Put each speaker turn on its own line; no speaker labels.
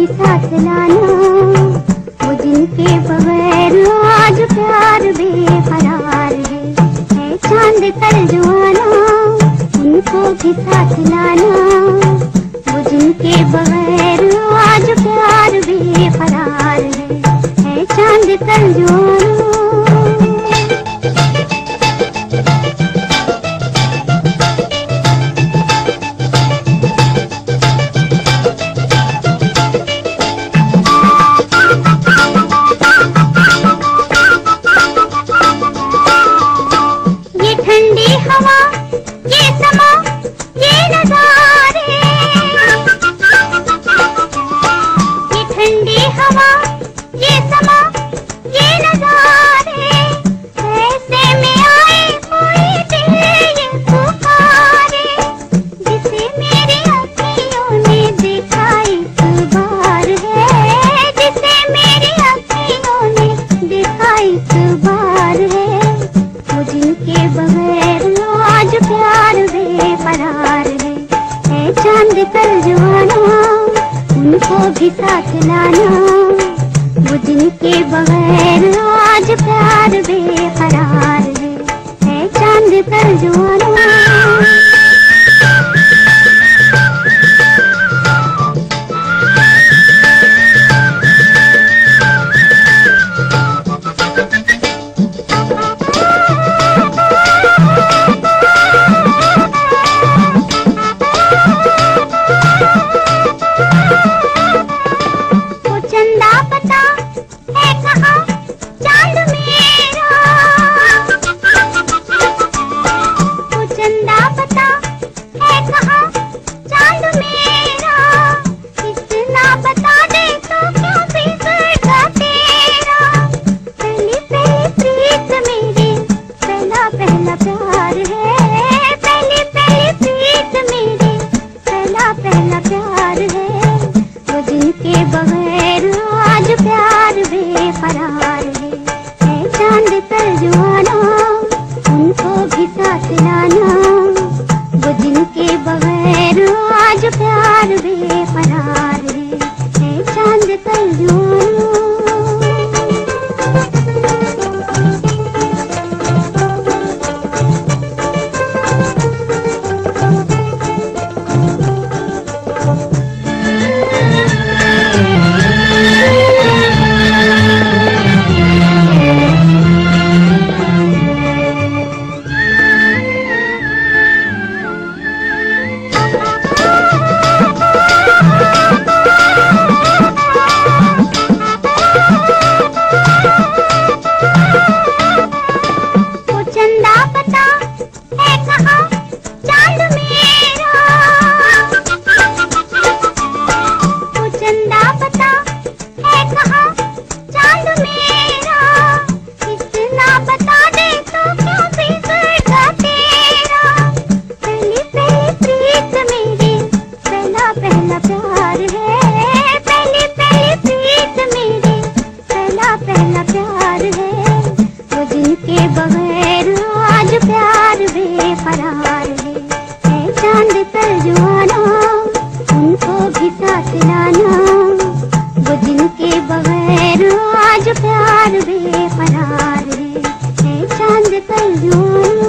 ही साथ लाना वो जिनके बगैर आज प्यार बेफरार है। है चाँद कर जुआना उनको भी साथ लाना वो जिनके बगैर आज प्यार बेफरार है। है चाँद कर जुआना चाँद पर जवाना उनको भी साथ लाना वो जिनके बगैर के बगैर फरार है चाँद तर जुआना, उनको भी साथ लाना। वो जिनके बगैर आज प्यार बेफरार है। चाँद तर जुआना